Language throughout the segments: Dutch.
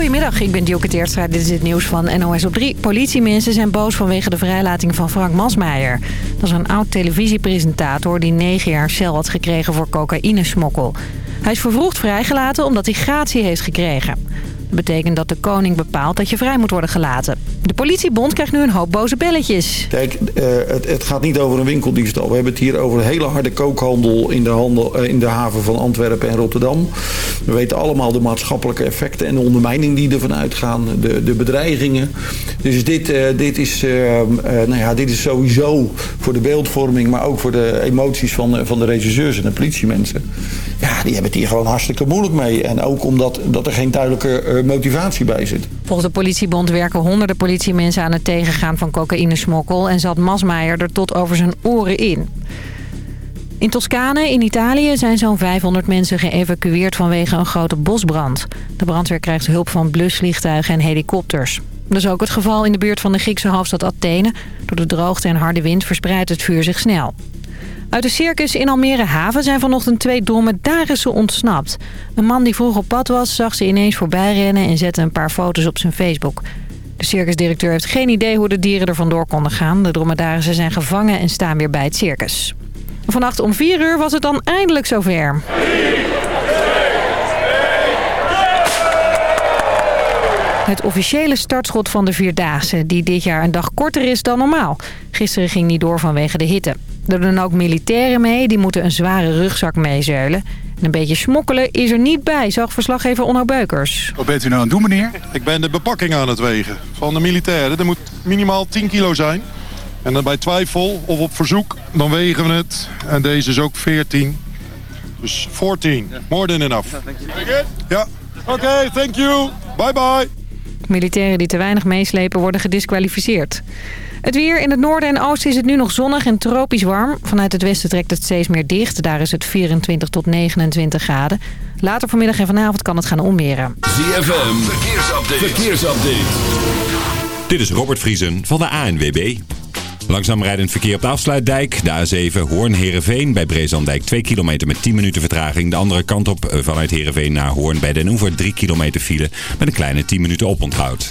Goedemiddag, ik ben Dioke Teertstra. Dit is het nieuws van NOS op 3. Politiemensen zijn boos vanwege de vrijlating van Frank Masmeijer. Dat is een oud televisiepresentator die negen jaar cel had gekregen voor cocaïnesmokkel. Hij is vervroegd vrijgelaten omdat hij gratie heeft gekregen. Dat betekent dat de koning bepaalt dat je vrij moet worden gelaten. De politiebond krijgt nu een hoop boze belletjes. Kijk, uh, het, het, gaat niet over een winkeldiefstal. We hebben het hier over hele harde kookhandel in de, handel, uh, in de haven van Antwerpen en Rotterdam. We weten allemaal de maatschappelijke effecten en de ondermijning die ervan uitgaan. De, de bedreigingen. Dus dit, uh, dit, is, nou ja, dit is sowieso voor de beeldvorming, maar ook voor de emoties van, van de regisseurs en de politiemensen. Ja, die hebben het hier gewoon hartstikke moeilijk mee. En ook omdat dat er geen duidelijke motivatie bij zit. Volgens de politiebond werken honderden politiemensen aan het tegengaan van cocaïnesmokkel... en zat Masmeijer er tot over zijn oren in. In Toscane, in Italië, zijn zo'n 500 mensen geëvacueerd vanwege een grote bosbrand. De brandweer krijgt hulp van blusvliegtuigen en helikopters. Dat is ook het geval in de buurt van de Griekse hoofdstad Athene. Door de droogte en harde wind verspreidt het vuur zich snel. Uit de circus in Almere Haven zijn vanochtend twee dromedarissen ontsnapt. Een man die vroeg op pad was, zag ze ineens voorbij rennen en zette een paar foto's op zijn Facebook. De circusdirecteur heeft geen idee hoe de dieren er vandoor konden gaan. De dromedarissen zijn gevangen en staan weer bij het circus. Vannacht om 4 uur was het dan eindelijk zover. Het officiële startschot van de Vierdaagse, die dit jaar een dag korter is dan normaal. Gisteren ging niet door vanwege de hitte. Er doen ook militairen mee, die moeten een zware rugzak meezeulen. En een beetje smokkelen is er niet bij, zag verslaggever Onno Beukers. Wat bent u nou aan het doen, meneer? Ik ben de bepakking aan het wegen van de militairen. Er moet minimaal 10 kilo zijn. En dan bij twijfel of op verzoek, dan wegen we het. En deze is ook 14. Dus 14. More than enough. Ja. Oké, thank you. Bye bye. Militairen die te weinig meeslepen worden gedisqualificeerd. Het weer in het noorden en oosten is het nu nog zonnig en tropisch warm. Vanuit het westen trekt het steeds meer dicht. Daar is het 24 tot 29 graden. Later vanmiddag en vanavond kan het gaan ommeren. ZFM, verkeersupdate. verkeersupdate. Dit is Robert Vriesen van de ANWB. Langzaam rijdend verkeer op de afsluitdijk. De A7 Hoorn-Herenveen bij Brezandijk 2 kilometer met 10 minuten vertraging. De andere kant op eh, vanuit Herenveen naar Hoorn bij Den Oever 3 kilometer file met een kleine 10 minuten oponthoud.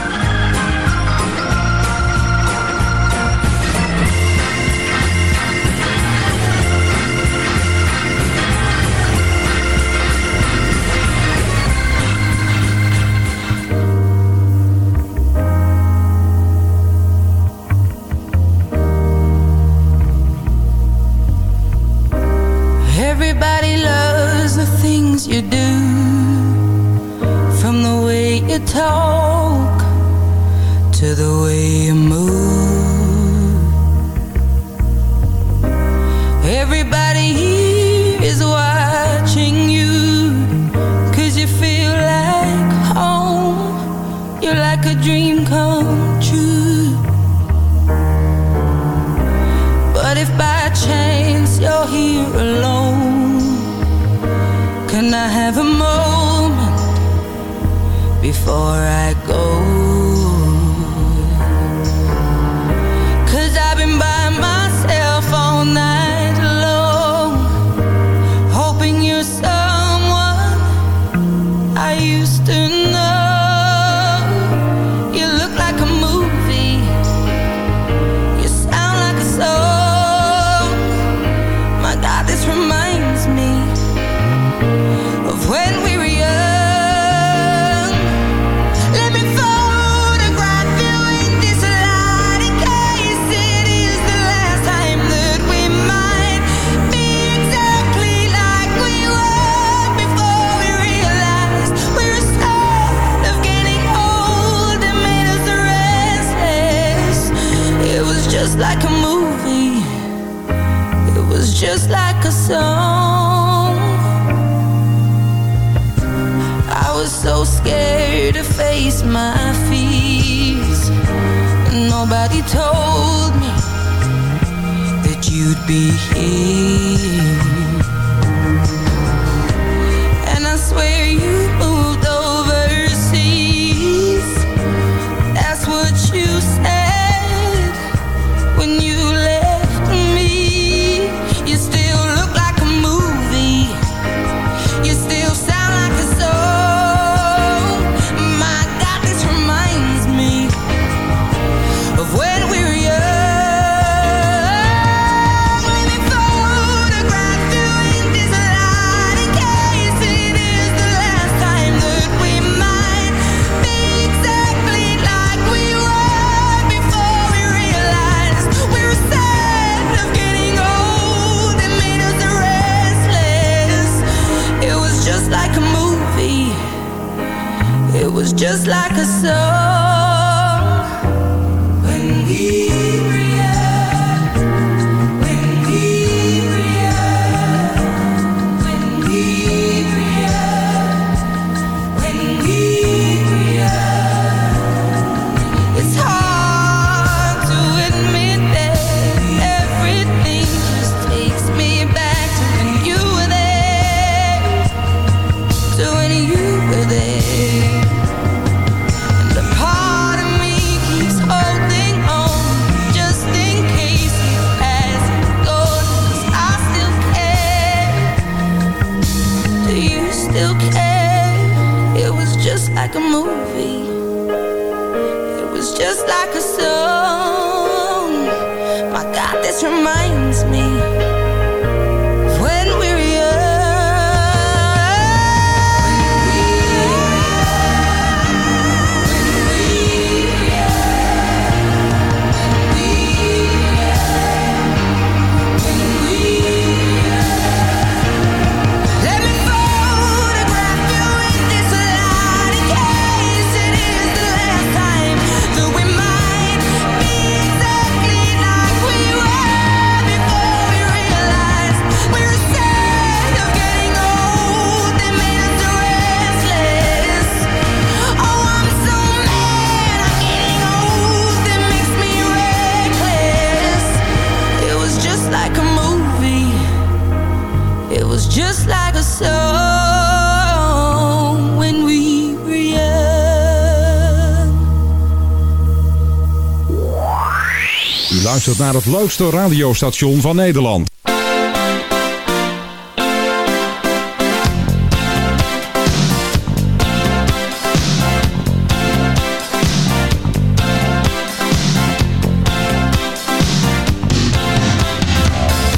Het leukste radiostation van Nederland.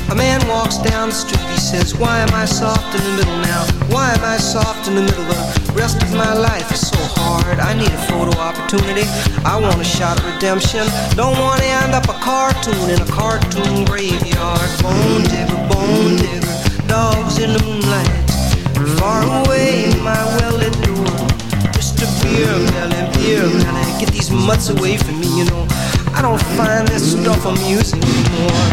A man walks down street, he says, why am I soft in the middle now? Why am I soft in the middle? The rest of my life is so hard. I need a photo opportunity. I want a shot at redemption. Don't want to end up a cartoon in a cartoon graveyard. Bone digger, bone digger, dogs in the moonlight. Far away, my well-lit door. Mr. Beer Melon, Beer Melon, get these mutts away from me, you know. I don't find this stuff amusing anymore.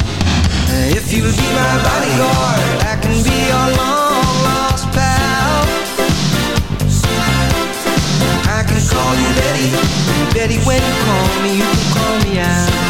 If you'll be my bodyguard, I can be your long lost pal. I can call you Betty, Betty when you call me, you can call me out.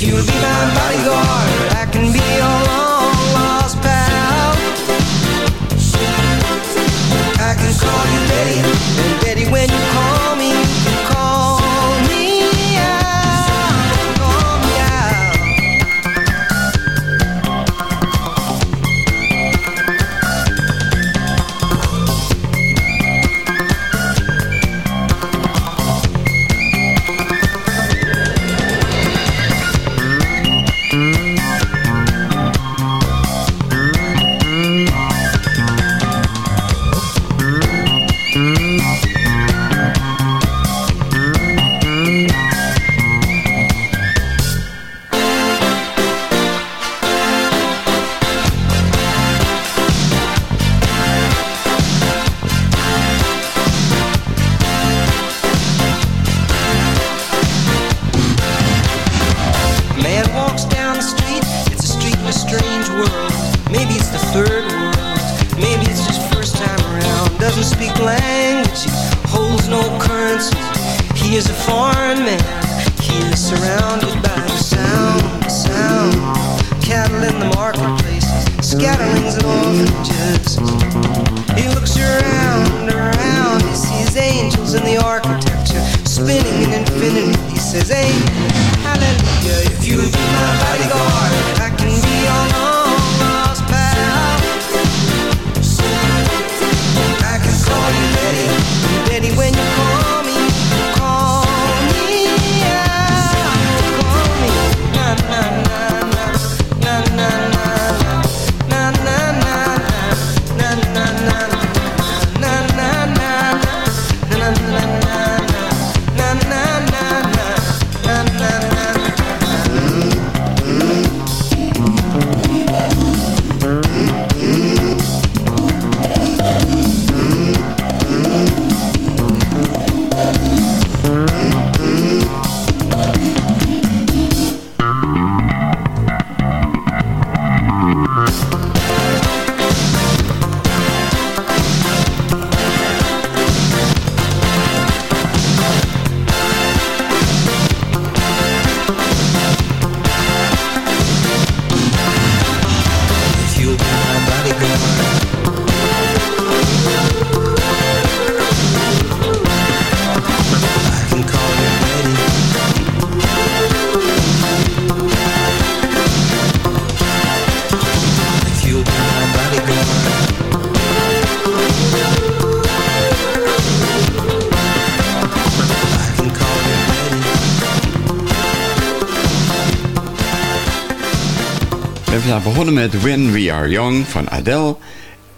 If you'll be my bodyguard, I can be your long lost pal. I can call you Betty, and Betty, when you call me, Zijn begonnen met When We Are Young van Adele.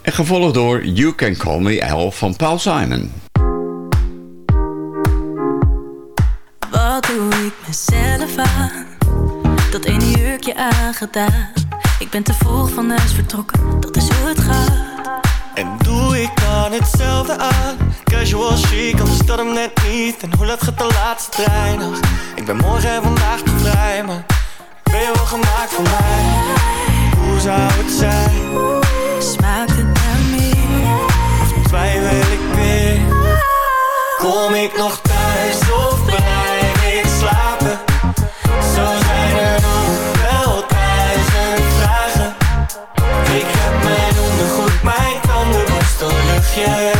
En gevolgd door You Can Call Me Al van Paul Simon. Wat doe ik mezelf aan? Dat ene jurkje aangedaan. Ik ben te vroeg van huis vertrokken, dat is hoe het gaat. En doe ik dan hetzelfde aan Casual chic, anders dat hem net niet En hoe laat gaat de laatste trein nog? Ik ben morgen en vandaag te vrij Maar ben je wel gemaakt voor mij? Hoe zou het zijn? Smaakt het naar meer? Of twijfel ik weer? Kom ik nog thuis of blijf ik slapen? Zo zijn er nog wel duizend vragen Ik heb mijn ondergoed, mijn tandenborstel, luchtje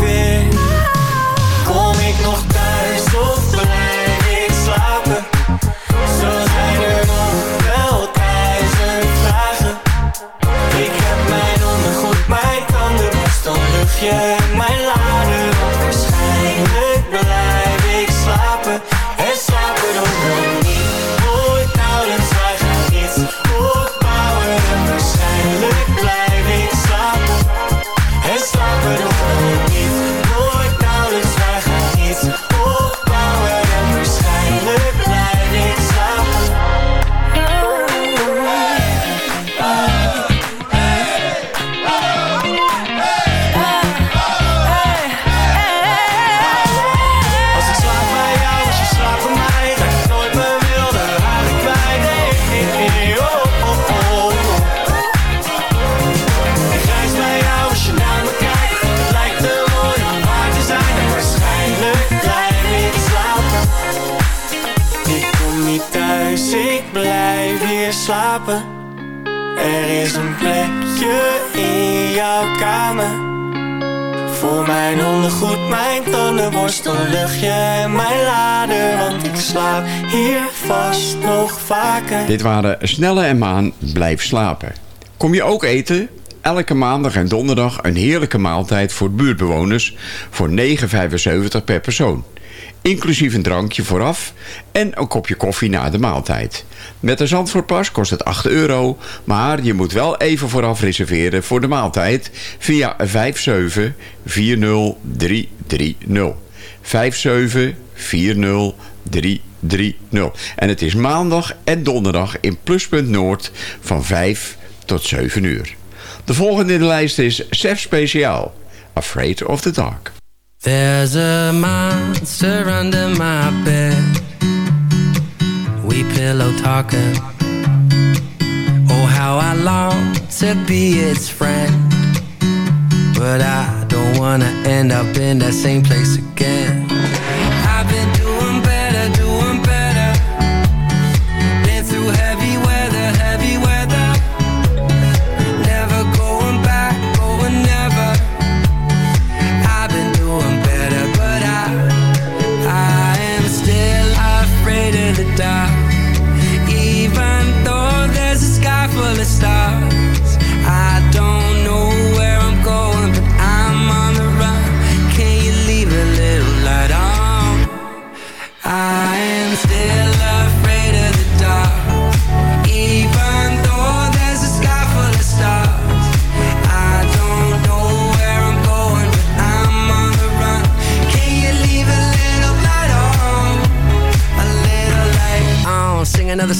Dit waren Snelle en Maan Blijf Slapen. Kom je ook eten? Elke maandag en donderdag een heerlijke maaltijd voor buurtbewoners voor 9,75 per persoon. Inclusief een drankje vooraf en een kopje koffie na de maaltijd. Met een Zandvoortpas kost het 8 euro, maar je moet wel even vooraf reserveren voor de maaltijd via 5740330. 5740330. En het is maandag en donderdag in Pluspunt Noord van 5 tot 7 uur. De volgende in de lijst is Chef Speciaal, Afraid of the Dark. There's a monster under my bed. We pillow talking. Oh, how I long to be its friend. But I don't wanna end up in that same place again.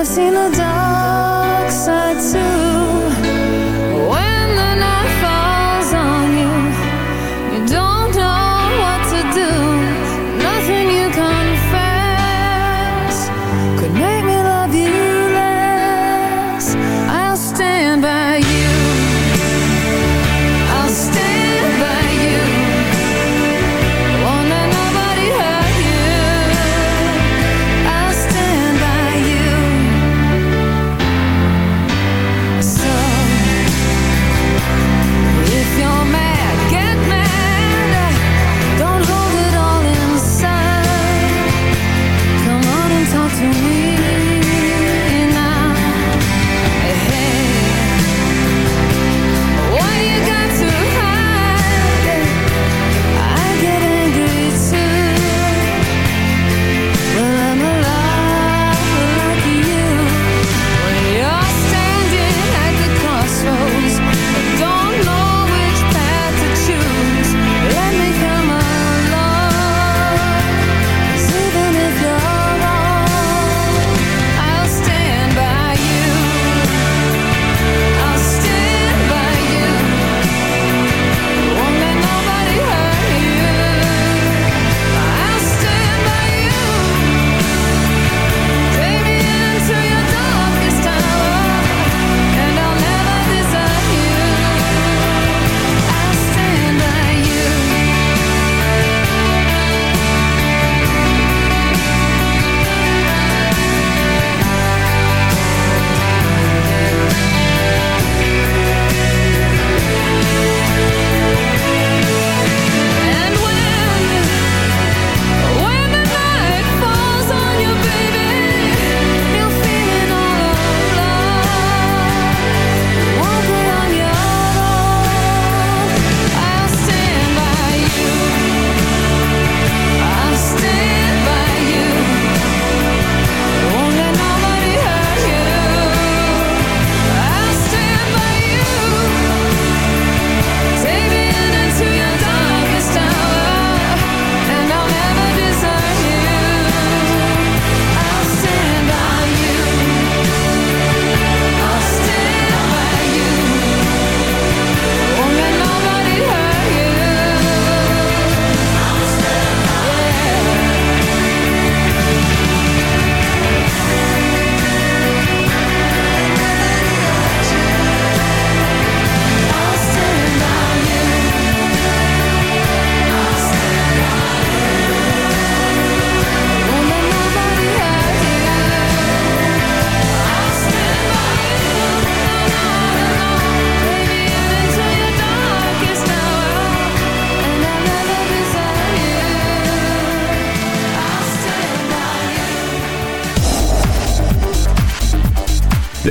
I've seen the dark.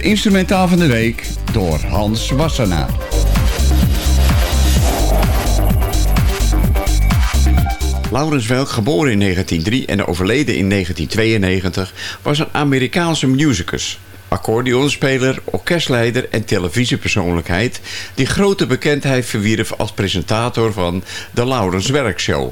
instrumentaal van de week door Hans Wassenaar. Laurens Welk, geboren in 1903 en overleden in 1992, was een Amerikaanse musicus accordeonspeler, orkestleider en televisiepersoonlijkheid... die grote bekendheid verwierf als presentator van de Laurens Werkshow.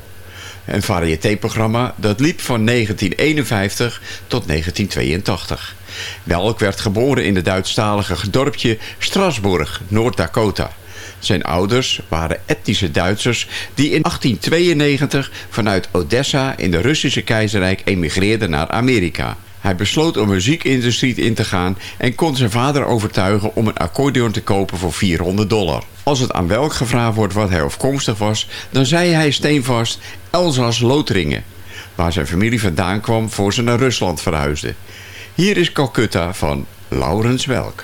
Een variétéprogramma dat liep van 1951 tot 1982. Welk werd geboren in het Duitsstalige dorpje Strasburg, Noord-Dakota. Zijn ouders waren etnische Duitsers die in 1892 vanuit Odessa in de Russische keizerrijk emigreerden naar Amerika. Hij besloot om muziekindustrie in te gaan en kon zijn vader overtuigen om een accordeon te kopen voor 400 dollar. Als het aan welk gevraagd wordt wat hij afkomstig was, dan zei hij steenvast Elzas Lotringen, waar zijn familie vandaan kwam voor ze naar Rusland verhuisden. Hier is Calcutta van Laurens Welk.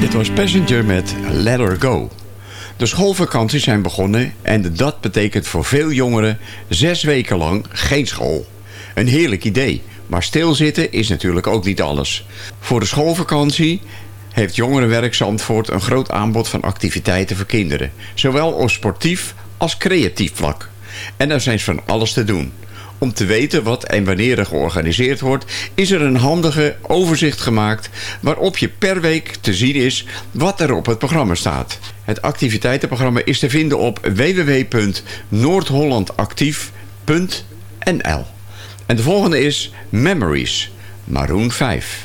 Dit was Passenger met Let Her Go. De schoolvakanties zijn begonnen en dat betekent voor veel jongeren zes weken lang geen school. Een heerlijk idee, maar stilzitten is natuurlijk ook niet alles. Voor de schoolvakantie heeft Jongerenwerk Zandvoort een groot aanbod van activiteiten voor kinderen. Zowel op sportief als creatief vlak. En er zijn van alles te doen. Om te weten wat en wanneer er georganiseerd wordt... is er een handige overzicht gemaakt... waarop je per week te zien is wat er op het programma staat. Het activiteitenprogramma is te vinden op www.noordhollandactief.nl En de volgende is Memories, Maroon 5.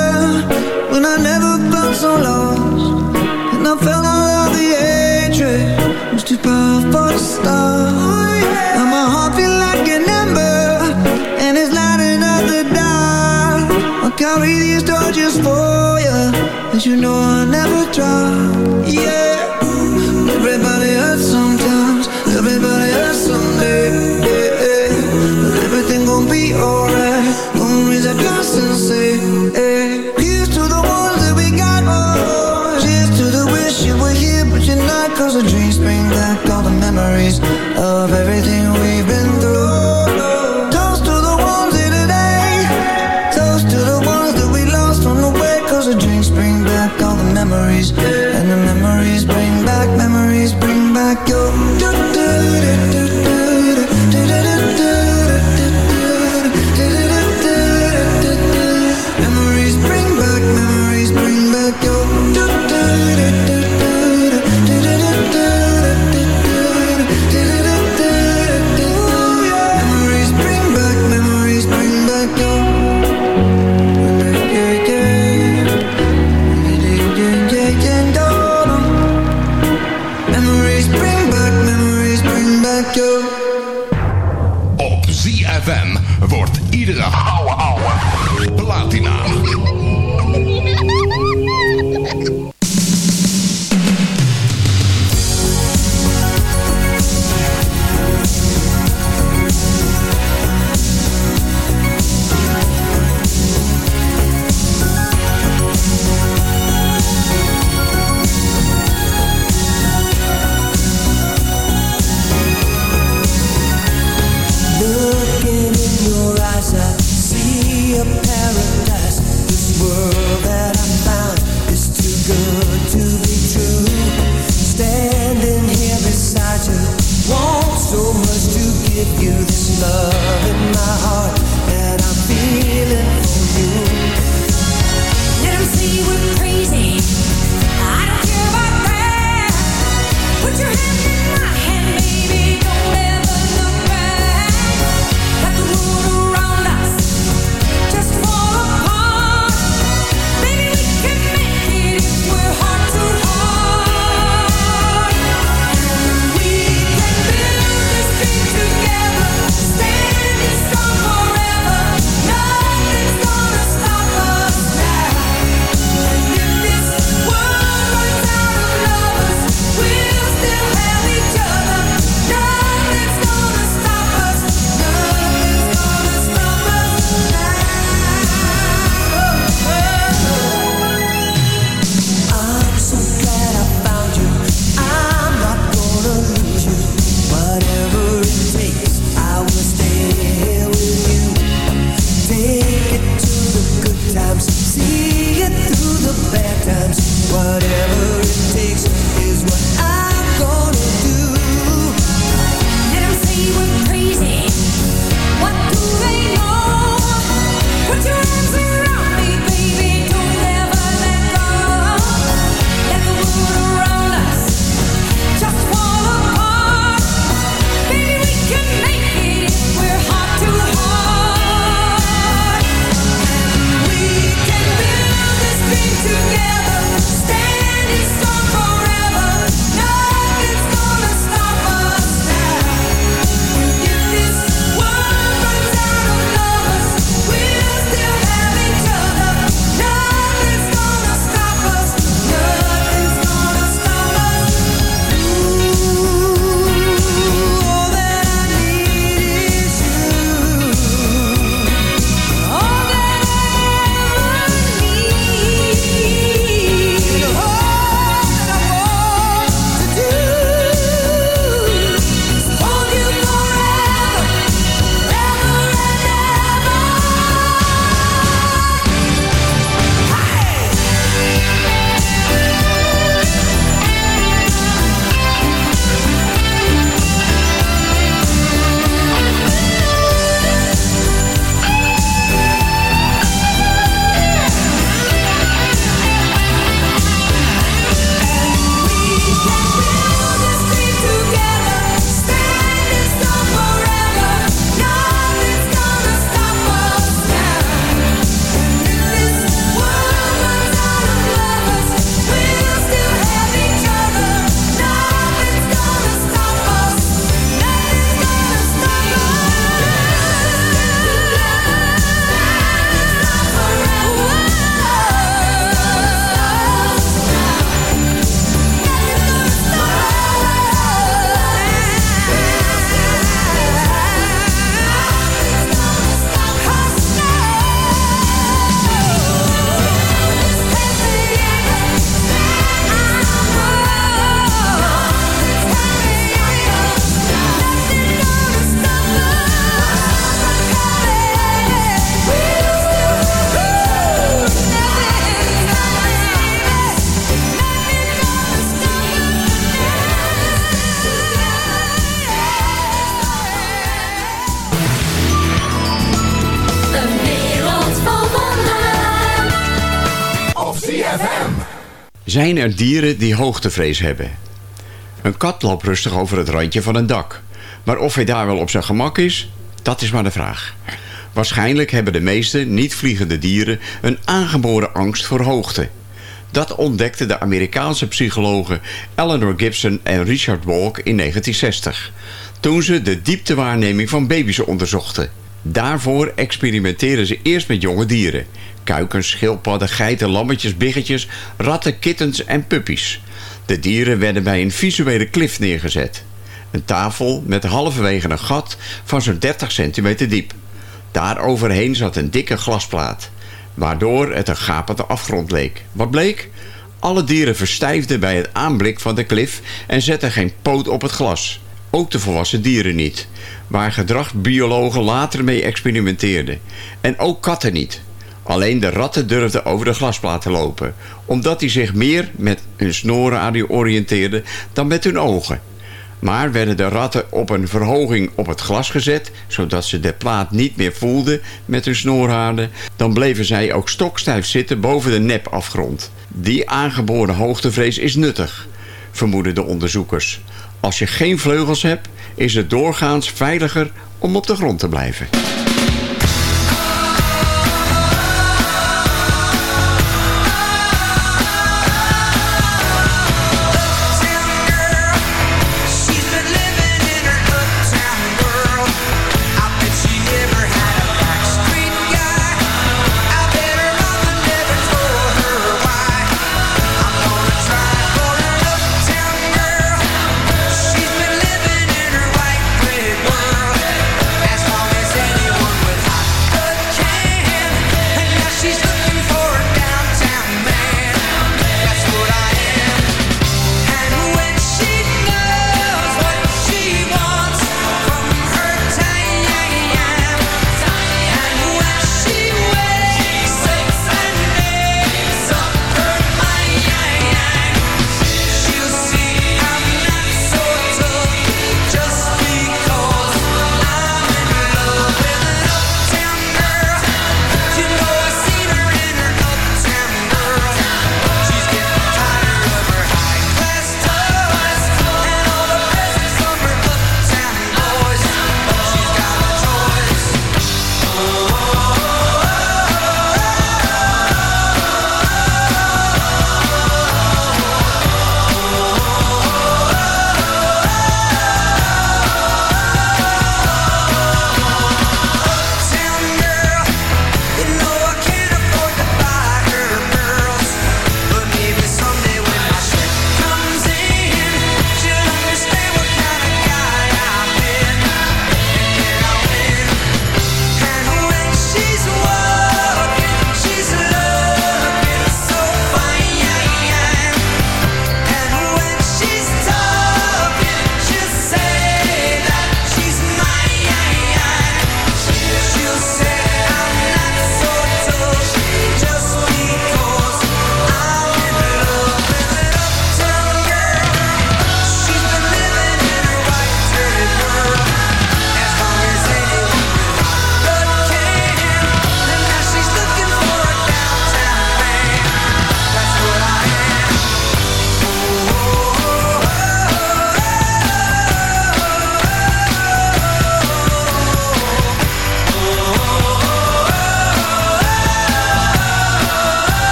and I never felt so lost. And I fell all of the edge, it Was too powerful to stop oh, yeah. Now my heart feel like a ember And it's light enough to die I'll carry these torches for you And you know I'll never drop. Yeah. Yeah. Zijn er dieren die hoogtevrees hebben? Een kat loopt rustig over het randje van een dak. Maar of hij daar wel op zijn gemak is, dat is maar de vraag. Waarschijnlijk hebben de meeste niet-vliegende dieren een aangeboren angst voor hoogte. Dat ontdekten de Amerikaanse psychologen Eleanor Gibson en Richard Walk in 1960. Toen ze de dieptewaarneming van baby's onderzochten. Daarvoor experimenteerden ze eerst met jonge dieren. Kuikens, schildpadden, geiten, lammetjes, biggetjes, ratten, kittens en puppies. De dieren werden bij een visuele klif neergezet. Een tafel met halverwege een gat van zo'n 30 centimeter diep. Daaroverheen zat een dikke glasplaat, waardoor het een gapende afgrond leek. Wat bleek? Alle dieren verstijfden bij het aanblik van de klif en zetten geen poot op het glas. Ook de volwassen dieren niet, waar gedragsbiologen later mee experimenteerden. En ook katten niet. Alleen de ratten durfden over de glasplaat te lopen, omdat die zich meer met hun snoren oriënteerden dan met hun ogen. Maar werden de ratten op een verhoging op het glas gezet, zodat ze de plaat niet meer voelden met hun snoorhaarden, dan bleven zij ook stokstijf zitten boven de nepafgrond. Die aangeboren hoogtevrees is nuttig, vermoeden de onderzoekers. Als je geen vleugels hebt, is het doorgaans veiliger om op de grond te blijven.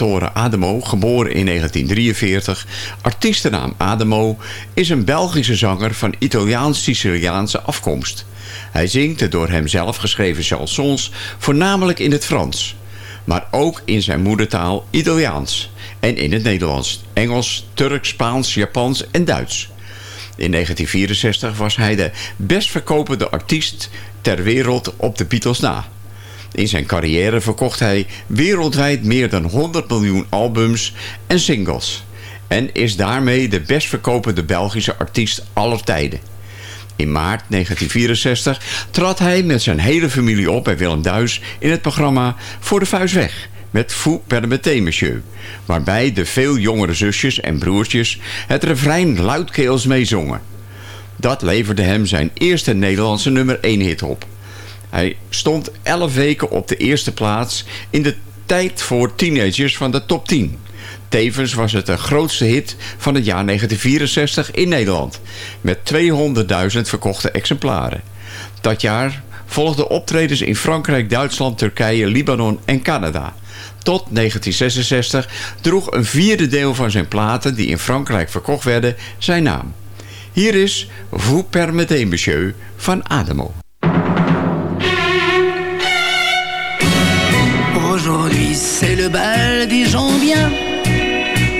Salvatore Ademo, geboren in 1943, artiestennaam Ademo, is een Belgische zanger van Italiaans-Siciliaanse afkomst. Hij zingt de door hemzelf geschreven chansons voornamelijk in het Frans, maar ook in zijn moedertaal Italiaans en in het Nederlands, Engels, Turks, Spaans, Japans en Duits. In 1964 was hij de best verkopende artiest ter wereld op de Beatles na. In zijn carrière verkocht hij wereldwijd meer dan 100 miljoen albums en singles. En is daarmee de best verkopende Belgische artiest aller tijden. In maart 1964 trad hij met zijn hele familie op bij Willem Duis in het programma Voor de Vuist Weg met Fou Permeté Monsieur, waarbij de veel jongere zusjes en broertjes het refrein luidkeels meezongen. Dat leverde hem zijn eerste Nederlandse nummer 1 hit op. Hij stond 11 weken op de eerste plaats in de tijd voor teenagers van de top 10. Tevens was het de grootste hit van het jaar 1964 in Nederland, met 200.000 verkochte exemplaren. Dat jaar volgden optredens in Frankrijk, Duitsland, Turkije, Libanon en Canada. Tot 1966 droeg een vierde deel van zijn platen die in Frankrijk verkocht werden zijn naam. Hier is Vous permettez monsieur van Ademo. C'est le bal des gens bien.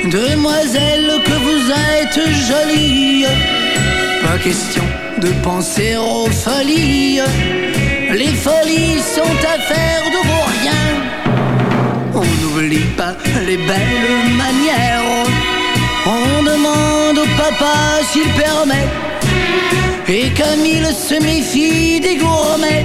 Demoiselle que vous êtes jolie. Pas question de penser aux folies. Les folies sont affaires de vos riens. On n'oublie pas les belles manières. On demande au papa s'il permet. Et comme il se méfie des gourmets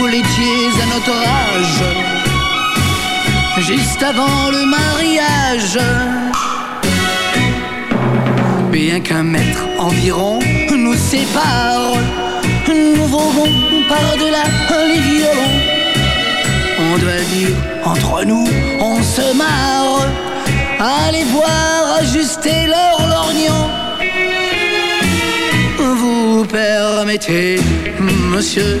vous l'étiez à notre âge, juste avant le mariage. Bien qu'un mètre environ nous sépare, nous volons par-delà les violons. On doit dire, entre nous, on se marre, allez voir ajuster leur lorgnon. Vous permettez, monsieur,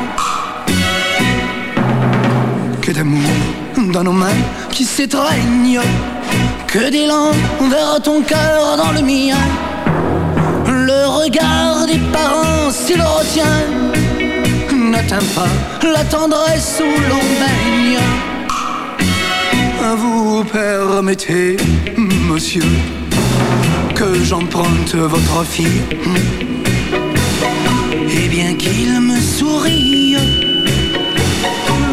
d'amour dans nos mains qui s'étreignent, que d'élan vers ton cœur dans le mien. Le regard des parents, s'il le retient, n'atteint pas la tendresse où l'on baigne. Vous permettez, monsieur, que j'emprunte votre fille. Et bien qu'il me sourie,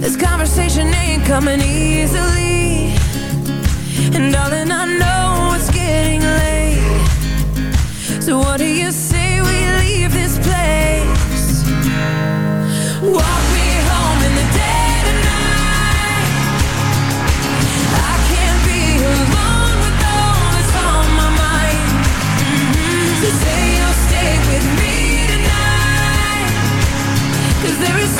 This conversation ain't coming easily. And darling, I know it's getting late. So what do you say we leave this place? Walk me home in the dead of night I can't be alone with all that's on my mind. Mm-hmm. So say you'll stay with me tonight. 'Cause there is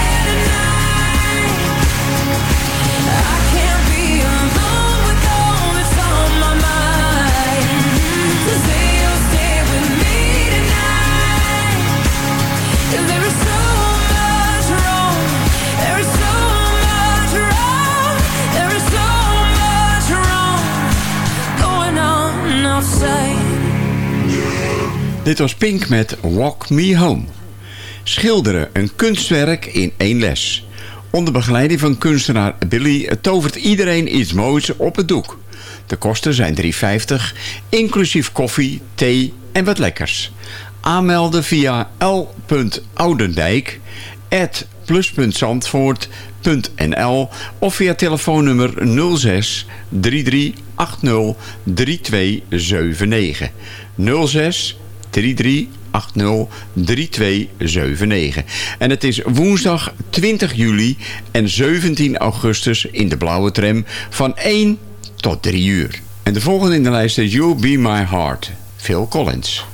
Dit was Pink met Walk Me Home. Schilderen, een kunstwerk in één les. Onder begeleiding van kunstenaar Billy tovert iedereen iets moois op het doek. De kosten zijn 3,50, inclusief koffie, thee en wat lekkers. Aanmelden via l.ouderdijk.plus.zandvoort.nl of via telefoonnummer 06 3380 3279. 06 33803279. En het is woensdag 20 juli en 17 augustus in de blauwe tram van 1 tot 3 uur. En de volgende in de lijst is You Be My Heart, Phil Collins.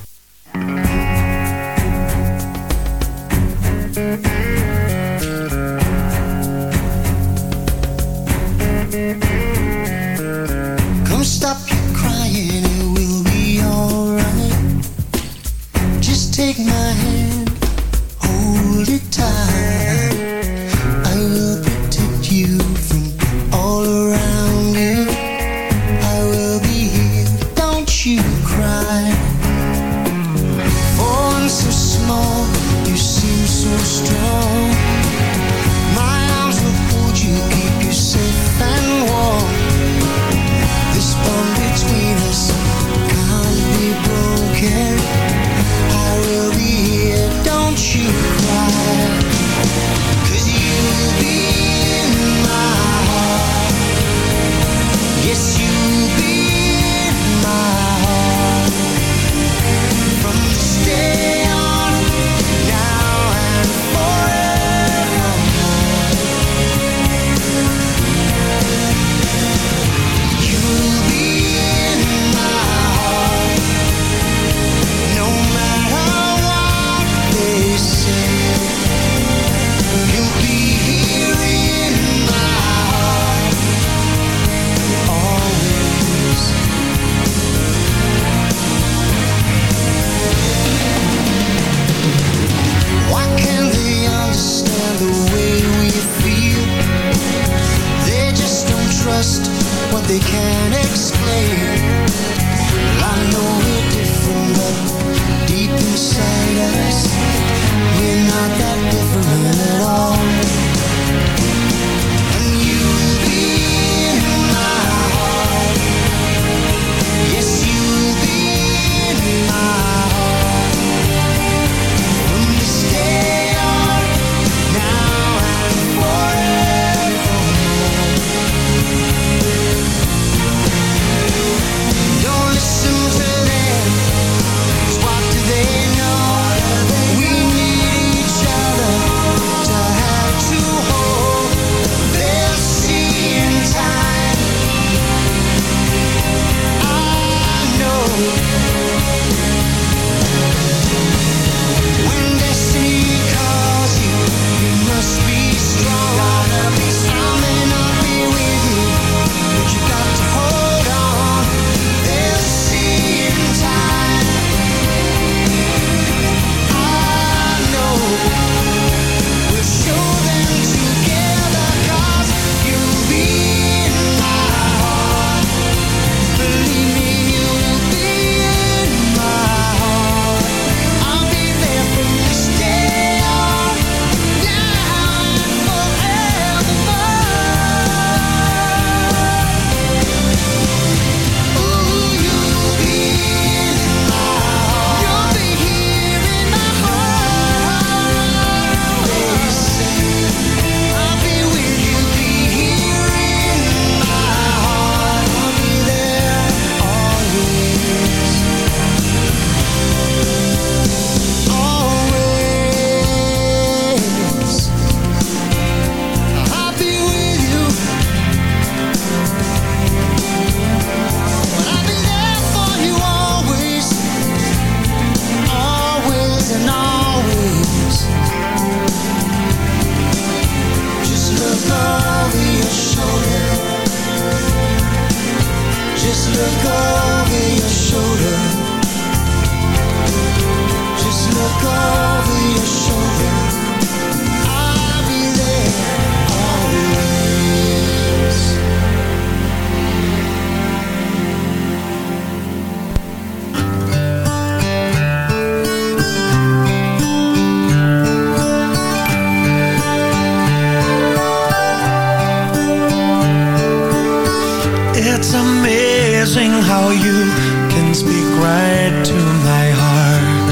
It's amazing how you can speak right to my heart.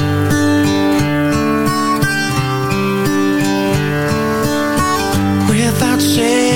Without saying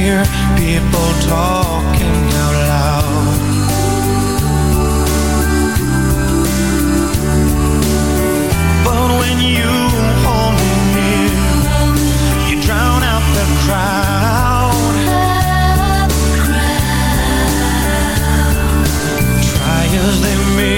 hear people talking out loud. But when you hold me near, you drown out the crowd. Try as they may,